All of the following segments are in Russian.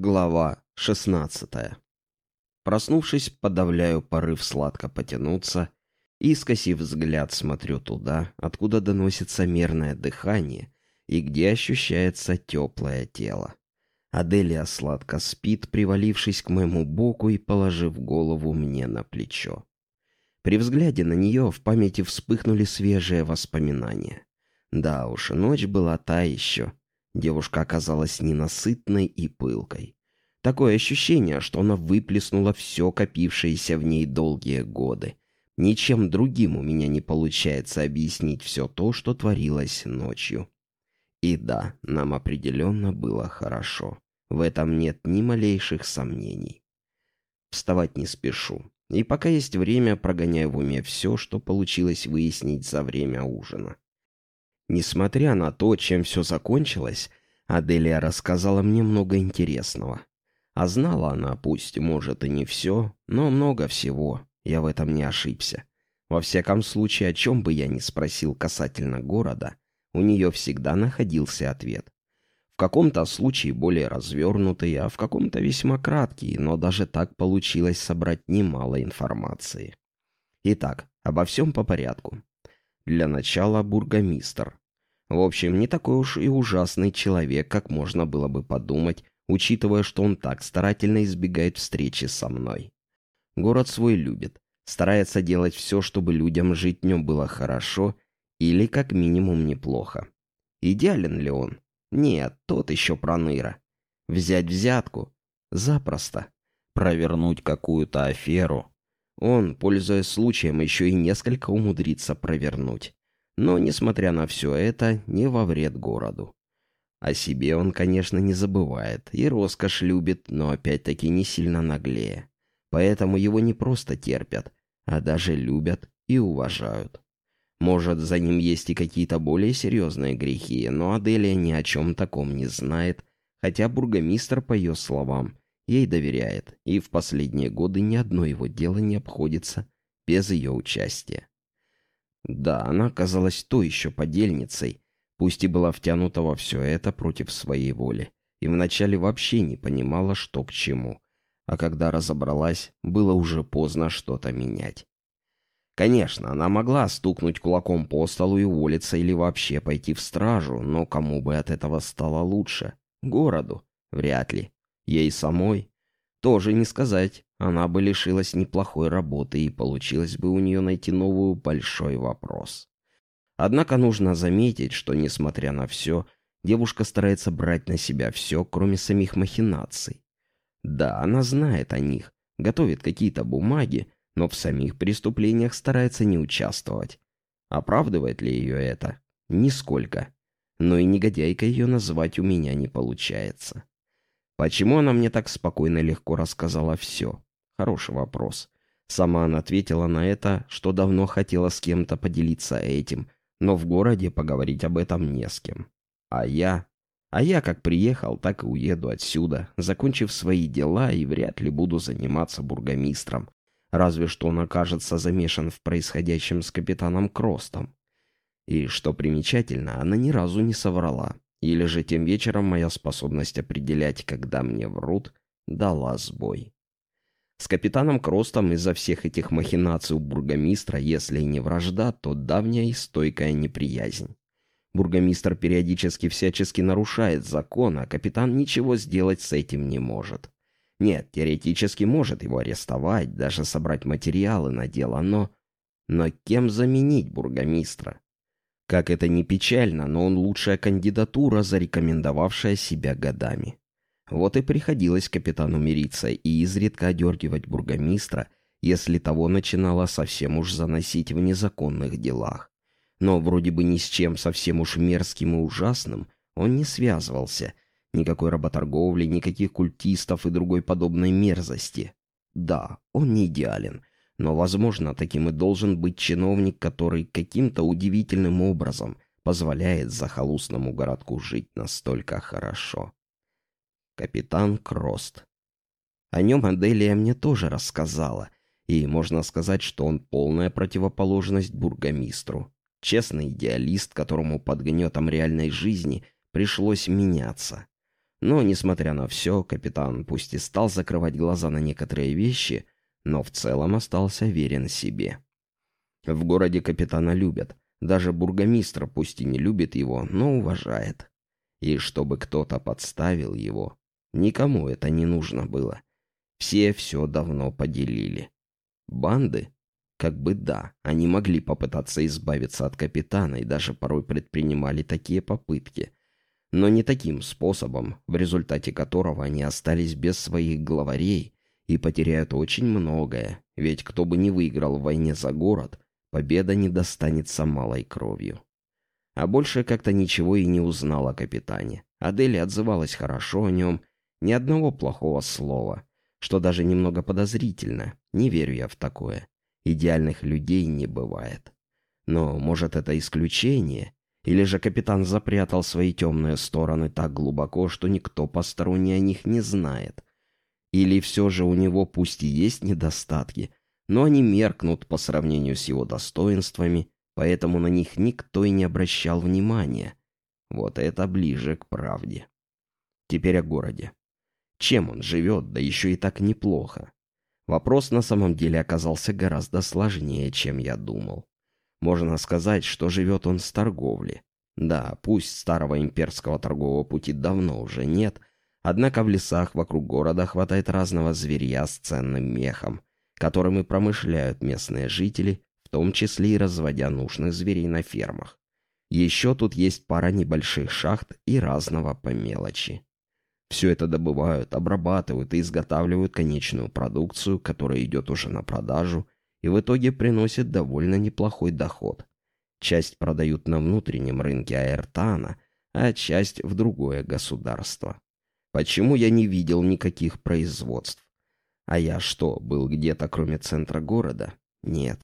Глава 16 Проснувшись, подавляю порыв сладко потянуться и, скосив взгляд, смотрю туда, откуда доносится мерное дыхание и где ощущается теплое тело. Аделия сладко спит, привалившись к моему боку и положив голову мне на плечо. При взгляде на нее в памяти вспыхнули свежие воспоминания. Да уж, ночь была та еще, Девушка оказалась ненасытной и пылкой. Такое ощущение, что она выплеснула все копившееся в ней долгие годы. Ничем другим у меня не получается объяснить все то, что творилось ночью. И да, нам определенно было хорошо. В этом нет ни малейших сомнений. Вставать не спешу. И пока есть время, прогоняю в уме все, что получилось выяснить за время ужина. Несмотря на то, чем все закончилось, Аделия рассказала мне много интересного. А знала она, пусть, может, и не все, но много всего. Я в этом не ошибся. Во всяком случае, о чем бы я ни спросил касательно города, у нее всегда находился ответ. В каком-то случае более развернутый, а в каком-то весьма краткий, но даже так получилось собрать немало информации. Итак, обо всем по порядку. Для начала бургомистр. В общем, не такой уж и ужасный человек, как можно было бы подумать, учитывая, что он так старательно избегает встречи со мной. Город свой любит, старается делать все, чтобы людям жить в нем было хорошо или как минимум неплохо. Идеален ли он? Нет, тот еще проныра. Взять взятку? Запросто. Провернуть какую-то аферу? Он, пользуясь случаем, еще и несколько умудрится провернуть. Но, несмотря на все это, не во вред городу. О себе он, конечно, не забывает, и роскошь любит, но опять-таки не сильно наглее. Поэтому его не просто терпят, а даже любят и уважают. Может, за ним есть и какие-то более серьезные грехи, но Аделия ни о чем таком не знает, хотя бургомистр, по ее словам, ей доверяет, и в последние годы ни одно его дело не обходится без ее участия. Да, она оказалась той еще подельницей, пусть и была втянута во все это против своей воли, и вначале вообще не понимала, что к чему, а когда разобралась, было уже поздно что-то менять. Конечно, она могла стукнуть кулаком по столу и уволиться или вообще пойти в стражу, но кому бы от этого стало лучше? Городу? Вряд ли. Ей самой? Тоже не сказать. Она бы лишилась неплохой работы, и получилось бы у нее найти новую большой вопрос. Однако нужно заметить, что, несмотря на все, девушка старается брать на себя все, кроме самих махинаций. Да, она знает о них, готовит какие-то бумаги, но в самих преступлениях старается не участвовать. Оправдывает ли ее это? Нисколько. Но и негодяйкой ее назвать у меня не получается. Почему она мне так спокойно и легко рассказала все? Хороший вопрос. Сама она ответила на это, что давно хотела с кем-то поделиться этим, но в городе поговорить об этом не с кем. А я... А я как приехал, так и уеду отсюда, закончив свои дела и вряд ли буду заниматься бургомистром. Разве что он окажется замешан в происходящем с капитаном Кростом. И, что примечательно, она ни разу не соврала. Или же тем вечером моя способность определять, когда мне врут, дала сбой. С капитаном Кростом из-за всех этих махинаций у бургомистра, если и не вражда, то давняя и стойкая неприязнь. Бургомистр периодически всячески нарушает закон, а капитан ничего сделать с этим не может. Нет, теоретически может его арестовать, даже собрать материалы на дело, но... Но кем заменить бургомистра? Как это ни печально, но он лучшая кандидатура, зарекомендовавшая себя годами. Вот и приходилось капитану мириться и изредка одергивать бургомистра, если того начинало совсем уж заносить в незаконных делах. Но вроде бы ни с чем совсем уж мерзким и ужасным он не связывался. Никакой работорговли, никаких культистов и другой подобной мерзости. Да, он не идеален, но, возможно, таким и должен быть чиновник, который каким-то удивительным образом позволяет захолустному городку жить настолько хорошо. Капитан Крост. О нем Аделия мне тоже рассказала, и можно сказать, что он полная противоположность бургомистру. Честный идеалист, которому под гнетом реальной жизни пришлось меняться. Но, несмотря на все, капитан пусть и стал закрывать глаза на некоторые вещи, но в целом остался верен себе. В городе капитана любят. Даже бургомистр пусть и не любит его, но уважает. И чтобы кто-то подставил его, никому это не нужно было. Все все давно поделили. Банды? Как бы да, они могли попытаться избавиться от капитана и даже порой предпринимали такие попытки. Но не таким способом, в результате которого они остались без своих главарей и потеряют очень многое, ведь кто бы не выиграл в войне за город, победа не достанется малой кровью. А больше как-то ничего и не узнал о капитане. Адель отзывалась хорошо о нем, ни одного плохого слова, что даже немного подозрительно, не верю я в такое. Идеальных людей не бывает. Но, может, это исключение? Или же капитан запрятал свои темные стороны так глубоко, что никто посторонний о них не знает? Или все же у него пусть и есть недостатки, но они меркнут по сравнению с его достоинствами, поэтому на них никто и не обращал внимания. Вот это ближе к правде. Теперь о городе. Чем он живет, да еще и так неплохо? Вопрос на самом деле оказался гораздо сложнее, чем я думал. Можно сказать, что живет он с торговли. Да, пусть старого имперского торгового пути давно уже нет, однако в лесах вокруг города хватает разного зверья с ценным мехом, которым и промышляют местные жители, в том числе и разводя нужных зверей на фермах. Еще тут есть пара небольших шахт и разного по мелочи. Все это добывают, обрабатывают и изготавливают конечную продукцию, которая идет уже на продажу и в итоге приносит довольно неплохой доход. Часть продают на внутреннем рынке Аэртана, а часть в другое государство. Почему я не видел никаких производств? А я что, был где-то кроме центра города? Нет.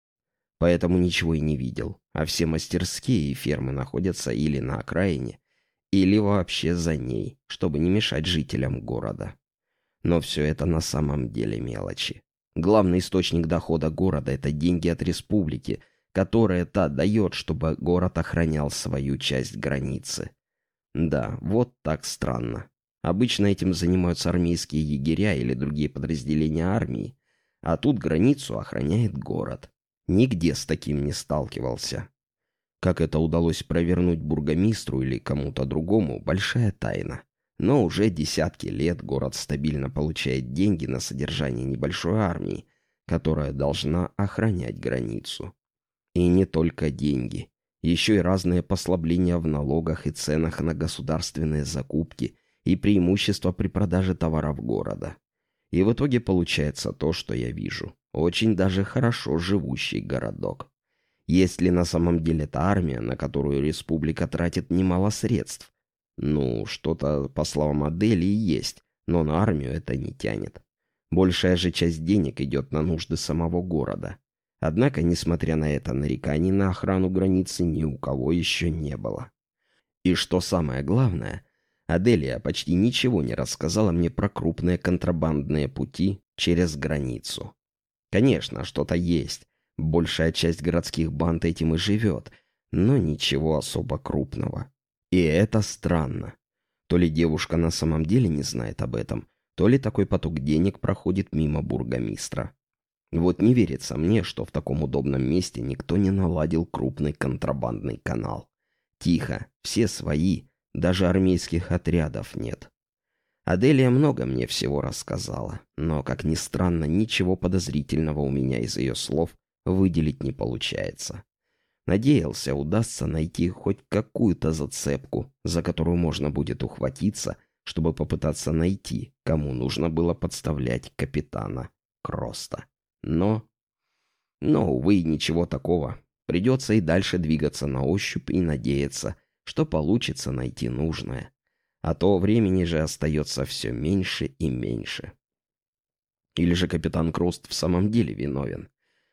Поэтому ничего и не видел. А все мастерские и фермы находятся или на окраине, или вообще за ней, чтобы не мешать жителям города. Но все это на самом деле мелочи. Главный источник дохода города – это деньги от республики, которые та дает, чтобы город охранял свою часть границы. Да, вот так странно. Обычно этим занимаются армейские егеря или другие подразделения армии, а тут границу охраняет город. Нигде с таким не сталкивался. Как это удалось провернуть бургомистру или кому-то другому, большая тайна. Но уже десятки лет город стабильно получает деньги на содержание небольшой армии, которая должна охранять границу. И не только деньги. Еще и разные послабления в налогах и ценах на государственные закупки и преимущества при продаже товаров города. И в итоге получается то, что я вижу. Очень даже хорошо живущий городок. Есть ли на самом деле та армия, на которую республика тратит немало средств? Ну, что-то, по словам Адели, есть, но на армию это не тянет. Большая же часть денег идет на нужды самого города. Однако, несмотря на это, нареканий на охрану границы ни у кого еще не было. И что самое главное, Аделия почти ничего не рассказала мне про крупные контрабандные пути через границу. Конечно, что-то есть, Большая часть городских банд этим и живет, но ничего особо крупного. И это странно. То ли девушка на самом деле не знает об этом, то ли такой поток денег проходит мимо бургомистра. Вот не верится мне, что в таком удобном месте никто не наладил крупный контрабандный канал. Тихо, все свои, даже армейских отрядов нет. Аделия много мне всего рассказала, но, как ни странно, ничего подозрительного у меня из ее слов выделить не получается. Надеялся, удастся найти хоть какую-то зацепку, за которую можно будет ухватиться, чтобы попытаться найти, кому нужно было подставлять капитана Кроста. Но... Но, увы, ничего такого. Придется и дальше двигаться на ощупь и надеяться, что получится найти нужное. А то времени же остается все меньше и меньше. Или же капитан Крост в самом деле виновен.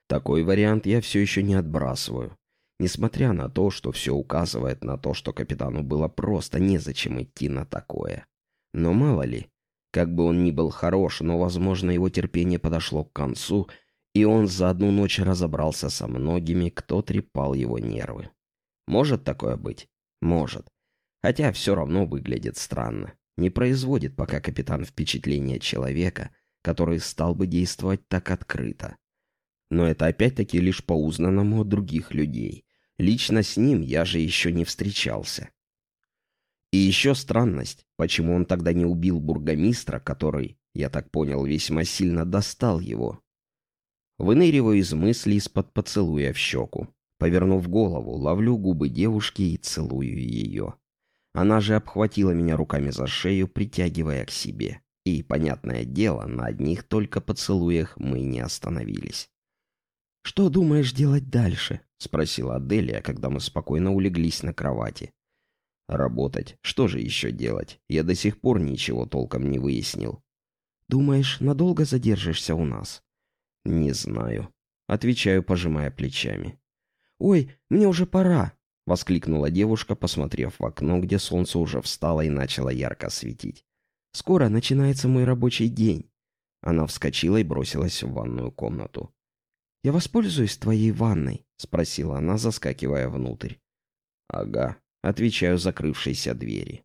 Такой вариант я все еще не отбрасываю. Несмотря на то, что все указывает на то, что капитану было просто незачем идти на такое. Но мало ли, как бы он ни был хорош, но, возможно, его терпение подошло к концу, и он за одну ночь разобрался со многими, кто трепал его нервы. Может такое быть? Может. Хотя все равно выглядит странно. не производит пока капитан впечатления человека, который стал бы действовать так открыто. Но это опять-таки лишь по узнанному от других людей. Лично с ним я же еще не встречался. И еще странность, почему он тогда не убил бургомистра, который, я так понял, весьма сильно достал его. Выныриваю из мыслей из-под поцелуя в щеку. Повернув голову, ловлю губы девушки и целую ее. Она же обхватила меня руками за шею, притягивая к себе. И, понятное дело, на одних только поцелуях мы не остановились. «Что думаешь делать дальше?» — спросила Аделия, когда мы спокойно улеглись на кровати. «Работать. Что же еще делать? Я до сих пор ничего толком не выяснил». «Думаешь, надолго задержишься у нас?» «Не знаю», — отвечаю, пожимая плечами. «Ой, мне уже пора!» — воскликнула девушка, посмотрев в окно, где солнце уже встало и начало ярко светить. Скоро начинается мой рабочий день». Она вскочила и бросилась в ванную комнату. «Я воспользуюсь твоей ванной?» — спросила она, заскакивая внутрь. «Ага», — отвечаю закрывшейся двери.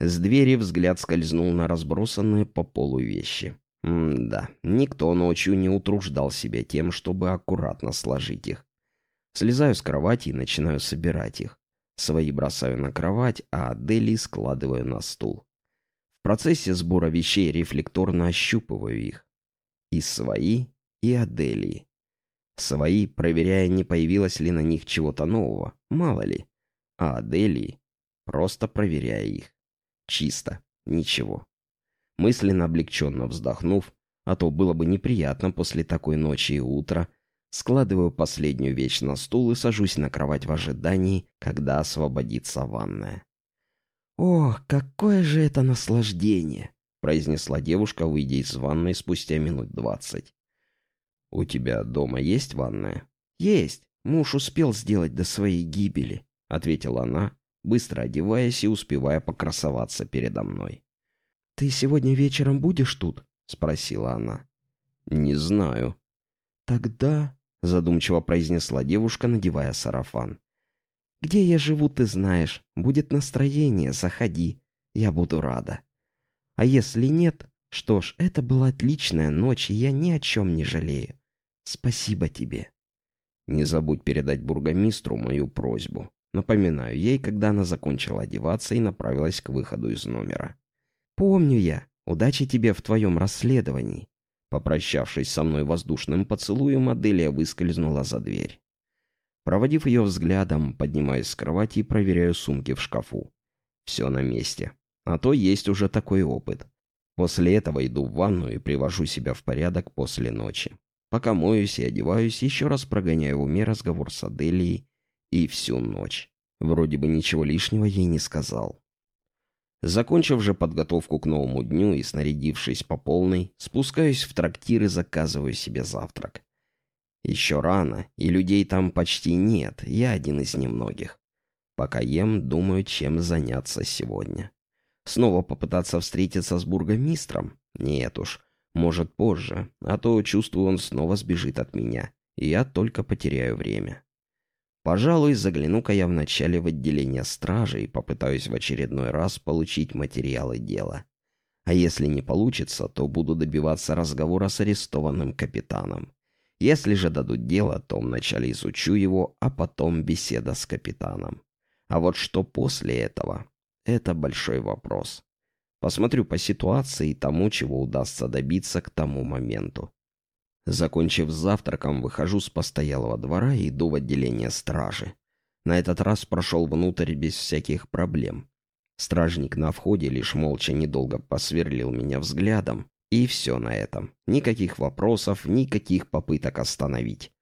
С двери взгляд скользнул на разбросанные по полу вещи. М-да, никто ночью не утруждал себя тем, чтобы аккуратно сложить их. Слезаю с кровати и начинаю собирать их. Свои бросаю на кровать, а Адели складываю на стул процессе сбора вещей рефлекторно ощупываю их. И свои, и Аделии. Свои, проверяя, не появилось ли на них чего-то нового, мало ли. А Аделии, просто проверяя их. Чисто, ничего. Мысленно облегченно вздохнув, а то было бы неприятно после такой ночи и утра, складываю последнюю вещь на стул и сажусь на кровать в ожидании, когда освободится ванная. «Ох, какое же это наслаждение!» — произнесла девушка, выйдя из ванной спустя минут двадцать. «У тебя дома есть ванная?» «Есть. Муж успел сделать до своей гибели», — ответила она, быстро одеваясь и успевая покрасоваться передо мной. «Ты сегодня вечером будешь тут?» — спросила она. «Не знаю». «Тогда...» — задумчиво произнесла девушка, надевая сарафан. Где я живу, ты знаешь. Будет настроение, заходи. Я буду рада. А если нет, что ж, это была отличная ночь, и я ни о чем не жалею. Спасибо тебе. Не забудь передать бургомистру мою просьбу. Напоминаю ей, когда она закончила одеваться и направилась к выходу из номера. «Помню я. Удачи тебе в твоем расследовании». Попрощавшись со мной воздушным поцелуем, Аделия выскользнула за дверь. Проводив ее взглядом, поднимаюсь с кровати и проверяю сумки в шкафу. Все на месте. А то есть уже такой опыт. После этого иду в ванну и привожу себя в порядок после ночи. Пока моюсь и одеваюсь, еще раз прогоняю в уме разговор с Аделией и всю ночь. Вроде бы ничего лишнего ей не сказал. Закончив же подготовку к новому дню и снарядившись по полной, спускаюсь в трактир и заказываю себе завтрак. Еще рано, и людей там почти нет, я один из немногих. Пока ем, думаю, чем заняться сегодня. Снова попытаться встретиться с бургомистром? Нет уж, может позже, а то, чувствую, он снова сбежит от меня, и я только потеряю время. Пожалуй, загляну-ка я вначале в отделение стражи и попытаюсь в очередной раз получить материалы дела. А если не получится, то буду добиваться разговора с арестованным капитаном. Если же дадут дело, то вначале изучу его, а потом беседа с капитаном. А вот что после этого, это большой вопрос. Посмотрю по ситуации и тому, чего удастся добиться к тому моменту. Закончив завтраком, выхожу с постоялого двора и иду в отделение стражи. На этот раз прошел внутрь без всяких проблем. Стражник на входе лишь молча недолго посверлил меня взглядом, и все на этом. Никаких вопросов, никаких попыток остановить.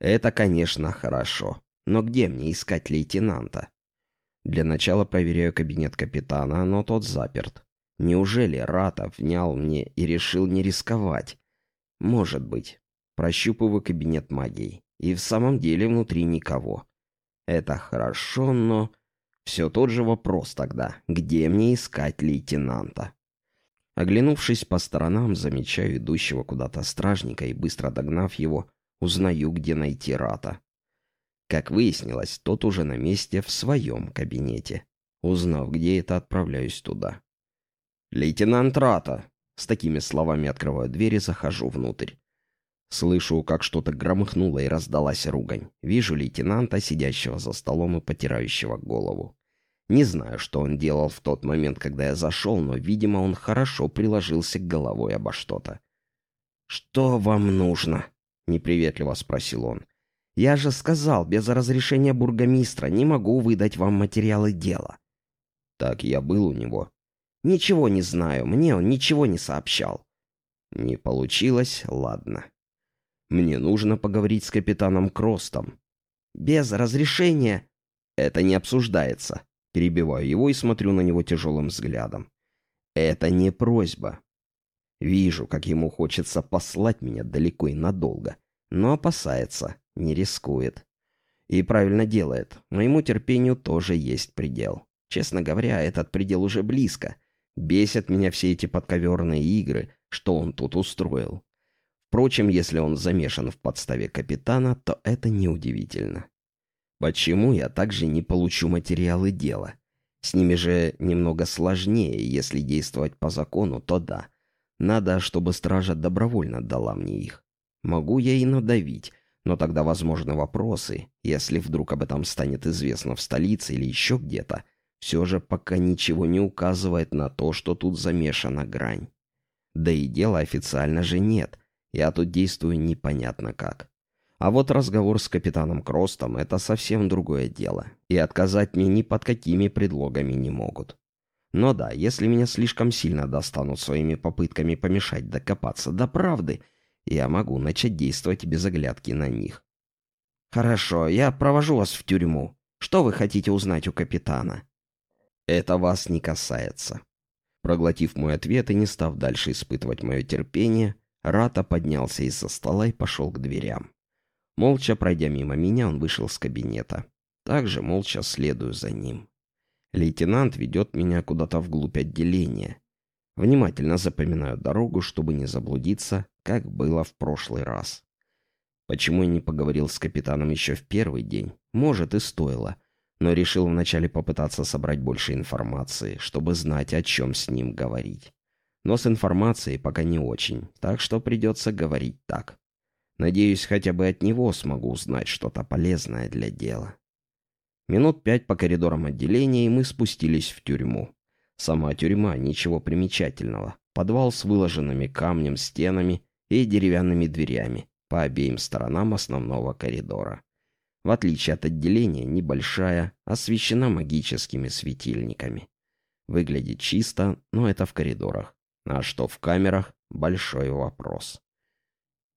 Это, конечно, хорошо. Но где мне искать лейтенанта? Для начала проверяю кабинет капитана, но тот заперт. Неужели Ратов внял мне и решил не рисковать? Может быть. Прощупываю кабинет магии. И в самом деле внутри никого. Это хорошо, но... Все тот же вопрос тогда. Где мне искать лейтенанта? Оглянувшись по сторонам, замечаю идущего куда-то стражника и, быстро догнав его, узнаю, где найти Рата. Как выяснилось, тот уже на месте в своем кабинете. Узнав, где это, отправляюсь туда. «Лейтенант Рата!» С такими словами открываю дверь и захожу внутрь. Слышу, как что-то громыхнуло и раздалась ругань. Вижу лейтенанта, сидящего за столом и потирающего голову. Не знаю, что он делал в тот момент, когда я зашел, но, видимо, он хорошо приложился головой обо что-то. «Что вам нужно?» — неприветливо спросил он. «Я же сказал, без разрешения бургомистра не могу выдать вам материалы дела». «Так я был у него». «Ничего не знаю, мне он ничего не сообщал». «Не получилось, ладно». «Мне нужно поговорить с капитаном Кростом». «Без разрешения?» «Это не обсуждается». Перебиваю его и смотрю на него тяжелым взглядом. «Это не просьба. Вижу, как ему хочется послать меня далеко и надолго, но опасается, не рискует. И правильно делает. Моему терпению тоже есть предел. Честно говоря, этот предел уже близко. Бесят меня все эти подковерные игры, что он тут устроил. Впрочем, если он замешан в подставе капитана, то это неудивительно. Почему я также не получу материалы дела? С ними же немного сложнее, если действовать по закону, то да. Надо, чтобы стража добровольно дала мне их. Могу я и надавить, но тогда возможны вопросы, если вдруг об этом станет известно в столице или еще где-то. Все же пока ничего не указывает на то, что тут замешана грань. Да и дела официально же нет. Я тут действую непонятно как. А вот разговор с капитаном Кростом — это совсем другое дело. И отказать мне ни под какими предлогами не могут. Но да, если меня слишком сильно достанут своими попытками помешать докопаться до правды, я могу начать действовать без оглядки на них. «Хорошо, я провожу вас в тюрьму. Что вы хотите узнать у капитана?» «Это вас не касается». Проглотив мой ответ и не став дальше испытывать мое терпение, Рата поднялся из-за стола и пошел к дверям. Молча пройдя мимо меня, он вышел с кабинета. Также молча следую за ним. Лейтенант ведет меня куда-то вглубь отделения. Внимательно запоминаю дорогу, чтобы не заблудиться, как было в прошлый раз. Почему я не поговорил с капитаном еще в первый день? Может, и стоило. Но решил вначале попытаться собрать больше информации, чтобы знать, о чем с ним говорить. Но с информацией пока не очень, так что придется говорить так. Надеюсь, хотя бы от него смогу узнать что-то полезное для дела. Минут пять по коридорам отделения, и мы спустились в тюрьму. Сама тюрьма, ничего примечательного. Подвал с выложенными камнем стенами и деревянными дверями по обеим сторонам основного коридора. В отличие от отделения, небольшая, освещена магическими светильниками. Выглядит чисто, но это в коридорах. А что в камерах – большой вопрос.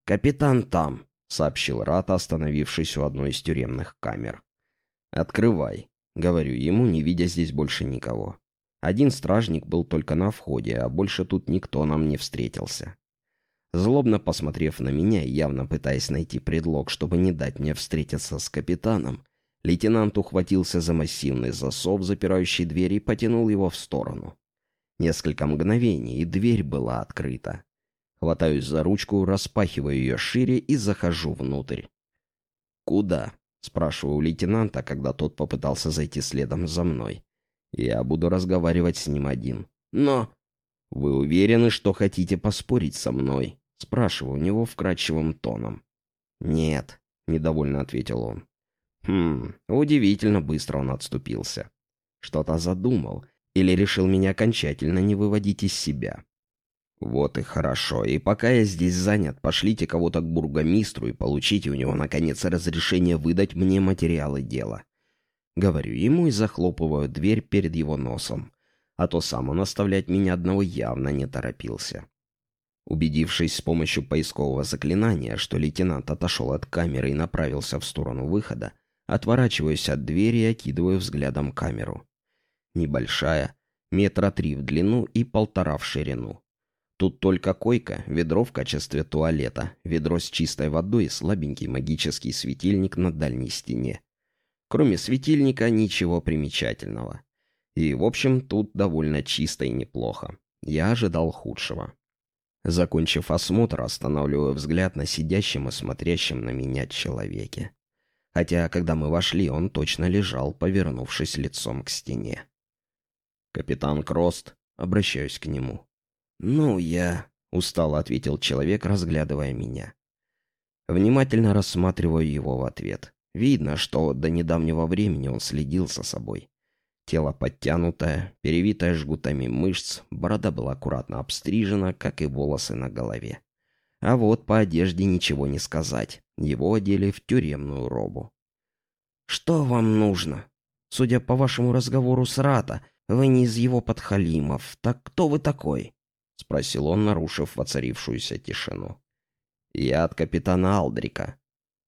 «Капитан там», — сообщил Рата, остановившись у одной из тюремных камер. «Открывай», — говорю ему, не видя здесь больше никого. Один стражник был только на входе, а больше тут никто нам не встретился. Злобно посмотрев на меня явно пытаясь найти предлог, чтобы не дать мне встретиться с капитаном, лейтенант ухватился за массивный засов, запирающий дверь, и потянул его в сторону. Несколько мгновений, и дверь была открыта. Хватаюсь за ручку, распахиваю ее шире и захожу внутрь. «Куда?» — спрашиваю лейтенанта, когда тот попытался зайти следом за мной. «Я буду разговаривать с ним один». «Но...» «Вы уверены, что хотите поспорить со мной?» — спрашиваю у него вкрадчивым тоном. «Нет», — недовольно ответил он. «Хм, удивительно быстро он отступился. Что-то задумал или решил меня окончательно не выводить из себя. «Вот и хорошо. И пока я здесь занят, пошлите кого-то к бургомистру и получите у него, наконец, разрешение выдать мне материалы дела». Говорю ему и захлопываю дверь перед его носом. А то сам он оставлять меня одного явно не торопился. Убедившись с помощью поискового заклинания, что лейтенант отошел от камеры и направился в сторону выхода, отворачиваюсь от двери и окидываю взглядом камеру. Небольшая, метра три в длину и полтора в ширину. Тут только койка, ведро в качестве туалета, ведро с чистой водой и слабенький магический светильник на дальней стене. Кроме светильника ничего примечательного. И, в общем, тут довольно чисто и неплохо. Я ожидал худшего. Закончив осмотр, останавливаю взгляд на сидящем и смотрящем на меня человеке. Хотя, когда мы вошли, он точно лежал, повернувшись лицом к стене. «Капитан Крост», обращаюсь к нему. «Ну, я...» — устало ответил человек, разглядывая меня. Внимательно рассматриваю его в ответ. Видно, что до недавнего времени он следил за собой. Тело подтянутое, перевитое жгутами мышц, борода была аккуратно обстрижена, как и волосы на голове. А вот по одежде ничего не сказать. Его одели в тюремную робу. «Что вам нужно? Судя по вашему разговору с Рата, вы не из его подхалимов. Так кто вы такой?» — спросил он, нарушив воцарившуюся тишину. «Я от капитана Алдрика».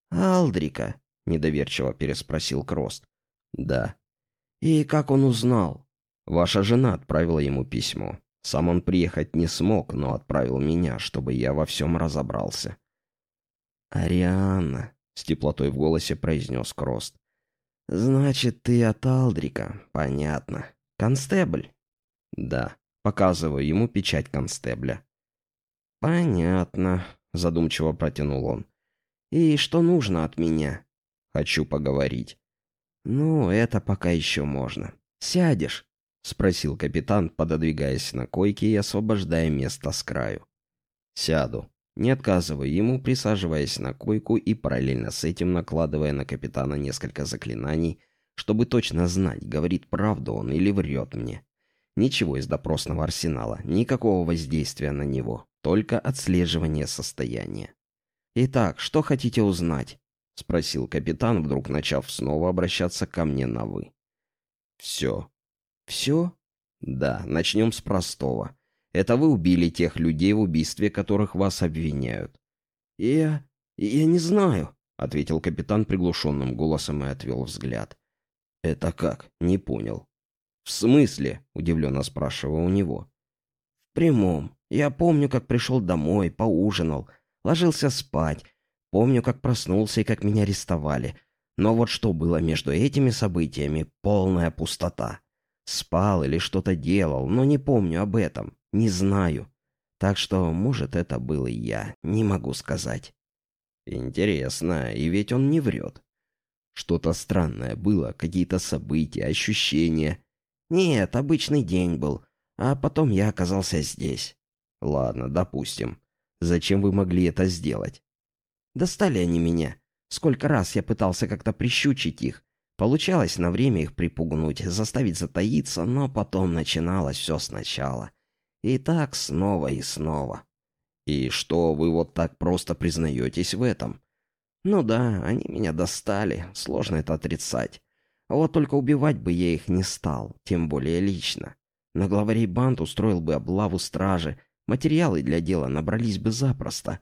«Алдрика?» — недоверчиво переспросил Крост. «Да». «И как он узнал?» «Ваша жена отправила ему письмо. Сам он приехать не смог, но отправил меня, чтобы я во всем разобрался». «Арианна», — с теплотой в голосе произнес Крост. «Значит, ты от Алдрика. Понятно. Констебль?» «Да». Показываю ему печать констебля. «Понятно», — задумчиво протянул он. «И что нужно от меня?» «Хочу поговорить». «Ну, это пока еще можно. Сядешь?» — спросил капитан, пододвигаясь на койке и освобождая место с краю. «Сяду». Не отказываю ему, присаживаясь на койку и параллельно с этим накладывая на капитана несколько заклинаний, чтобы точно знать, говорит правду он или врет мне. Ничего из допросного арсенала, никакого воздействия на него, только отслеживание состояния. «Итак, что хотите узнать?» — спросил капитан, вдруг начав снова обращаться ко мне на «вы». «Все». «Все?» «Да, начнем с простого. Это вы убили тех людей, в убийстве которых вас обвиняют». «Я... я не знаю», — ответил капитан приглушенным голосом и отвел взгляд. «Это как? Не понял». «В смысле?» — удивленно спрашиваю у него. «В прямом. Я помню, как пришел домой, поужинал, ложился спать. Помню, как проснулся и как меня арестовали. Но вот что было между этими событиями — полная пустота. Спал или что-то делал, но не помню об этом, не знаю. Так что, может, это был и я, не могу сказать. Интересно, и ведь он не врет. Что-то странное было, какие-то события, ощущения. Нет, обычный день был, а потом я оказался здесь. Ладно, допустим. Зачем вы могли это сделать? Достали они меня. Сколько раз я пытался как-то прищучить их. Получалось на время их припугнуть, заставить затаиться, но потом начиналось все сначала. И так снова и снова. И что, вы вот так просто признаетесь в этом? Ну да, они меня достали, сложно это отрицать. А вот только убивать бы я их не стал, тем более лично. На главарей банд устроил бы облаву стражи, материалы для дела набрались бы запросто.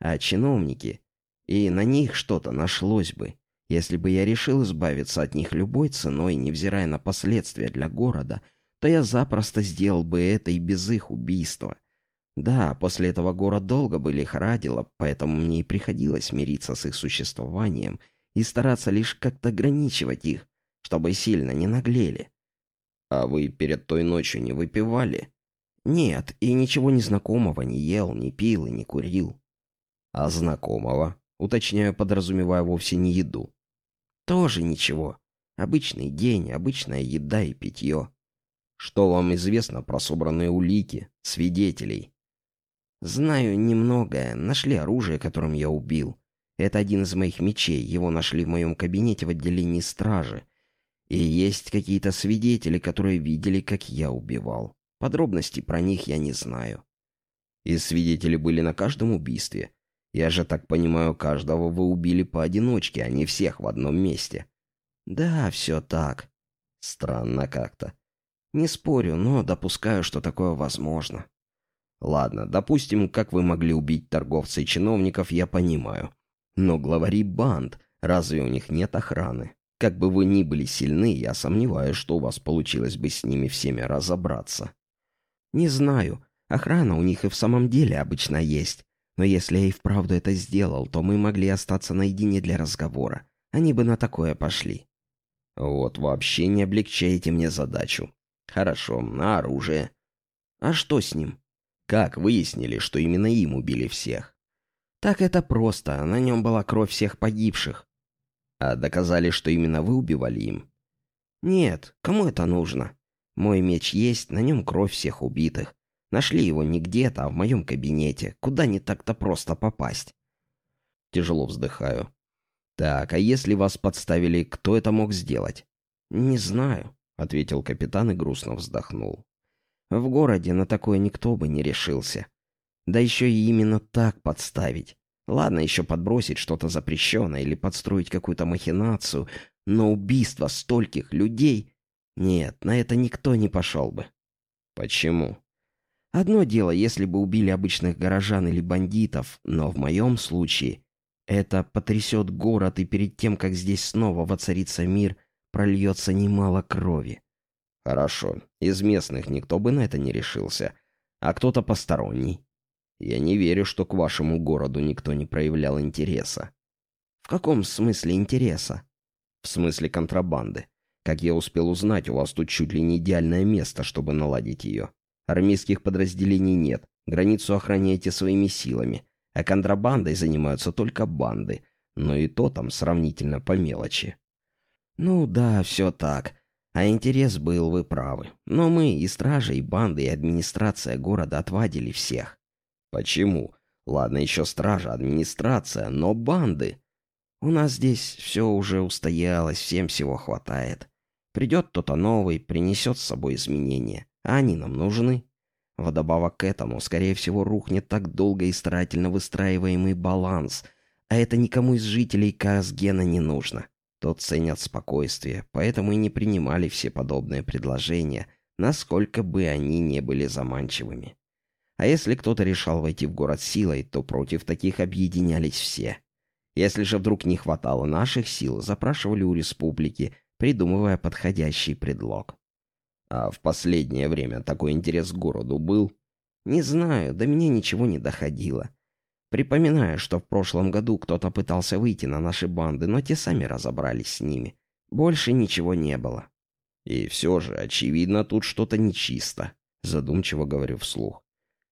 А чиновники... И на них что-то нашлось бы. Если бы я решил избавиться от них любой ценой, невзирая на последствия для города, то я запросто сделал бы это и без их убийства. Да, после этого город долго бы лихорадило, поэтому мне и приходилось мириться с их существованием и стараться лишь как-то ограничивать их, чтобы сильно не наглели. А вы перед той ночью не выпивали? Нет, и ничего незнакомого не ел, не пил и не курил. А знакомого? Уточняю, подразумевая вовсе не еду. Тоже ничего. Обычный день, обычная еда и питье. Что вам известно про собранные улики, свидетелей? Знаю немногое. Нашли оружие, которым я убил. Это один из моих мечей. Его нашли в моем кабинете в отделении стражи. И есть какие-то свидетели, которые видели, как я убивал. Подробностей про них я не знаю. И свидетели были на каждом убийстве. Я же так понимаю, каждого вы убили поодиночке, а не всех в одном месте. Да, все так. Странно как-то. Не спорю, но допускаю, что такое возможно. Ладно, допустим, как вы могли убить торговца и чиновников, я понимаю. Но главари банд, разве у них нет охраны? Как бы вы ни были сильны, я сомневаюсь, что у вас получилось бы с ними всеми разобраться. Не знаю. Охрана у них и в самом деле обычно есть. Но если я и вправду это сделал, то мы могли остаться наедине для разговора. Они бы на такое пошли. Вот вообще не облегчаете мне задачу. Хорошо, на оружие. А что с ним? Как выяснили, что именно им убили всех? Так это просто, на нем была кровь всех погибших. А доказали, что именно вы убивали им? Нет, кому это нужно? Мой меч есть, на нем кровь всех убитых. Нашли его не где-то, а в моем кабинете. Куда не так-то просто попасть? Тяжело вздыхаю. Так, а если вас подставили, кто это мог сделать? Не знаю, ответил капитан и грустно вздохнул. В городе на такое никто бы не решился. Да еще и именно так подставить. Ладно, еще подбросить что-то запрещенное или подстроить какую-то махинацию, но убийство стольких людей... Нет, на это никто не пошел бы. Почему? Одно дело, если бы убили обычных горожан или бандитов, но в моем случае это потрясет город, и перед тем, как здесь снова воцарится мир, прольется немало крови. Хорошо, из местных никто бы на это не решился, а кто-то посторонний. Я не верю, что к вашему городу никто не проявлял интереса. В каком смысле интереса? В смысле контрабанды. Как я успел узнать, у вас тут чуть ли не идеальное место, чтобы наладить ее. Армейских подразделений нет, границу охраняете своими силами, а контрабандой занимаются только банды, но и то там сравнительно по мелочи. Ну да, все так. А интерес был, вы правы. Но мы, и стражи, и банды, и администрация города отвадили всех. Почему? Ладно, еще стража, администрация, но банды. У нас здесь все уже устоялось, всем всего хватает. Придет кто-то новый, принесет с собой изменения а они нам нужны. Вдобавок к этому, скорее всего, рухнет так долго и старательно выстраиваемый баланс, а это никому из жителей Казгена не нужно. Тот ценят спокойствие, поэтому и не принимали все подобные предложения, насколько бы они не были заманчивыми. А если кто-то решал войти в город силой, то против таких объединялись все. Если же вдруг не хватало наших сил, запрашивали у республики, придумывая подходящий предлог. А в последнее время такой интерес к городу был? Не знаю, до меня ничего не доходило. Припоминаю, что в прошлом году кто-то пытался выйти на наши банды, но те сами разобрались с ними. Больше ничего не было. И все же, очевидно, тут что-то нечисто. Задумчиво говорю вслух.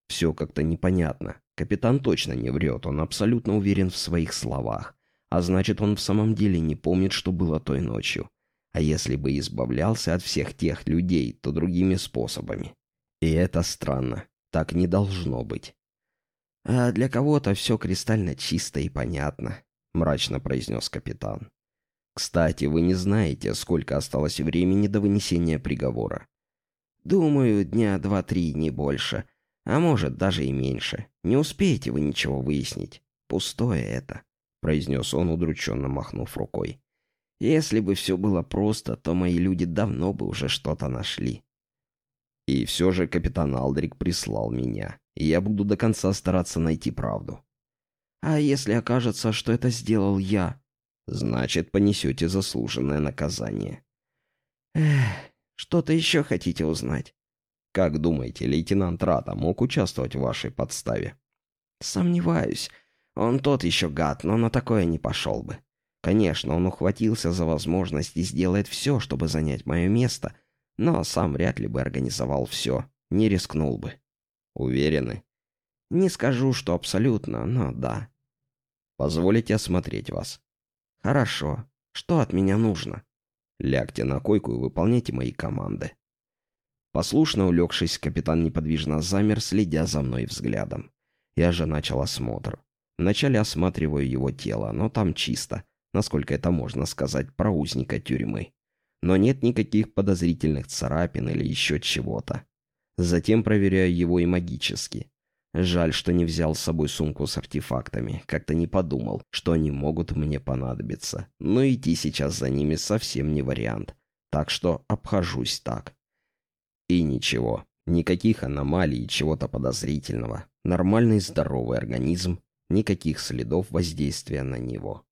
Все как-то непонятно. Капитан точно не врет, он абсолютно уверен в своих словах. А значит, он в самом деле не помнит, что было той ночью. А если бы избавлялся от всех тех людей, то другими способами. И это странно. Так не должно быть. «А для кого-то все кристально чисто и понятно», — мрачно произнес капитан. «Кстати, вы не знаете, сколько осталось времени до вынесения приговора?» «Думаю, дня два-три, не больше. А может, даже и меньше. Не успеете вы ничего выяснить. Пустое это», — произнес он, удрученно махнув рукой. Если бы все было просто, то мои люди давно бы уже что-то нашли. И все же капитан Алдрик прислал меня, и я буду до конца стараться найти правду. А если окажется, что это сделал я? Значит, понесете заслуженное наказание. Эх, что-то еще хотите узнать? Как думаете, лейтенант Рата мог участвовать в вашей подставе? Сомневаюсь. Он тот еще гад, но на такое не пошел бы. Конечно, он ухватился за возможность и сделает все, чтобы занять мое место, но сам вряд ли бы организовал все, не рискнул бы. Уверены? Не скажу, что абсолютно, но да. Позволите осмотреть вас. Хорошо. Что от меня нужно? Лягте на койку и выполняйте мои команды. Послушно улегшись, капитан неподвижно замер, следя за мной взглядом. Я же начал осмотр. Вначале осматриваю его тело, но там чисто насколько это можно сказать про узника тюрьмы. Но нет никаких подозрительных царапин или еще чего-то. Затем проверяю его и магически. Жаль, что не взял с собой сумку с артефактами. Как-то не подумал, что они могут мне понадобиться. Но идти сейчас за ними совсем не вариант. Так что обхожусь так. И ничего. Никаких аномалий и чего-то подозрительного. Нормальный здоровый организм. Никаких следов воздействия на него.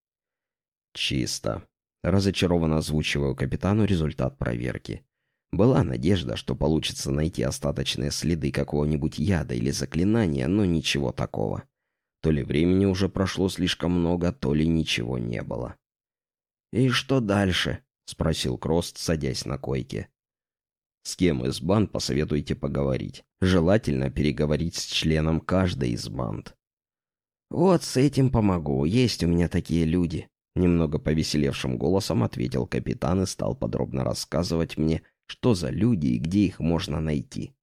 Чисто. Разочарованно озвучиваю капитану результат проверки. Была надежда, что получится найти остаточные следы какого-нибудь яда или заклинания, но ничего такого. То ли времени уже прошло слишком много, то ли ничего не было. «И что дальше?» — спросил Крост, садясь на койке. «С кем из банд посоветуете поговорить? Желательно переговорить с членом каждой из банд». «Вот с этим помогу. Есть у меня такие люди. Немного повеселевшим голосом ответил капитан и стал подробно рассказывать мне что за люди и где их можно найти.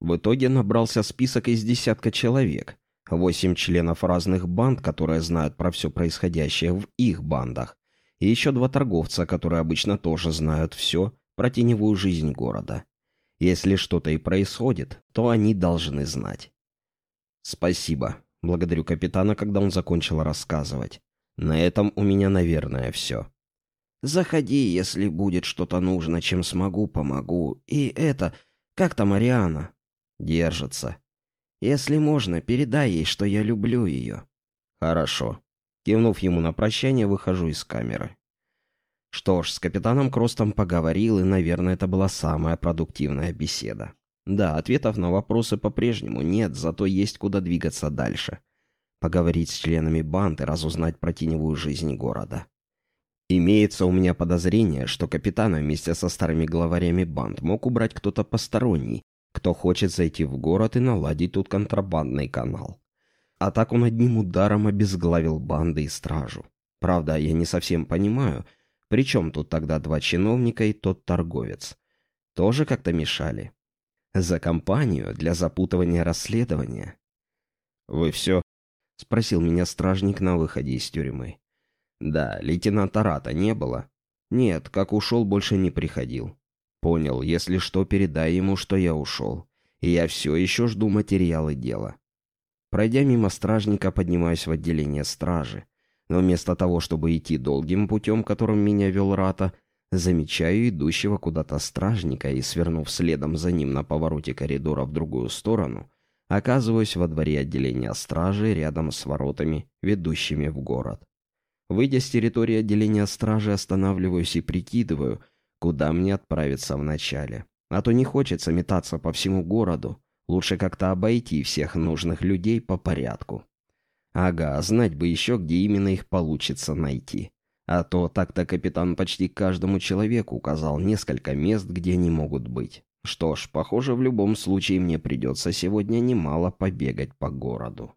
В итоге набрался список из десятка человек, восемь членов разных банд, которые знают про все происходящее в их бандах, и еще два торговца, которые обычно тоже знают все про теневую жизнь города. Если что-то и происходит, то они должны знать. «Спасибо», — благодарю капитана, когда он закончил рассказывать. «На этом у меня, наверное, все». «Заходи, если будет что-то нужно, чем смогу, помогу. И это... Как там Ариана?» «Держится. Если можно, передай ей, что я люблю ее». «Хорошо». Кивнув ему на прощание, выхожу из камеры. Что ж, с капитаном Кростом поговорил, и, наверное, это была самая продуктивная беседа. Да, ответов на вопросы по-прежнему нет, зато есть куда двигаться дальше. Поговорить с членами банды, разузнать про теневую жизнь города. Имеется у меня подозрение, что капитана вместе со старыми главарями банд мог убрать кто-то посторонний, кто хочет зайти в город и наладить тут контрабандный канал. А так он одним ударом обезглавил банды и стражу. Правда, я не совсем понимаю, при чем тут тогда два чиновника и тот торговец. Тоже как-то мешали. За компанию для запутывания расследования. «Вы все?» — спросил меня стражник на выходе из тюрьмы. «Да, лейтенанта Рата не было?» «Нет, как ушел, больше не приходил». «Понял, если что, передай ему, что я ушел. И я все еще жду материалы дела». Пройдя мимо стражника, поднимаюсь в отделение стражи. Но вместо того, чтобы идти долгим путем, которым меня вел Рата, замечаю идущего куда-то стражника и, свернув следом за ним на повороте коридора в другую сторону, оказываюсь во дворе отделения стражи рядом с воротами, ведущими в город. Выйдя с территории отделения стражи, останавливаюсь и прикидываю, куда мне отправиться вначале. А то не хочется метаться по всему городу, лучше как-то обойти всех нужных людей по порядку. Ага, знать бы еще, где именно их получится найти. А то так-то капитан почти каждому человеку указал несколько мест, где они могут быть. Что ж, похоже, в любом случае мне придется сегодня немало побегать по городу.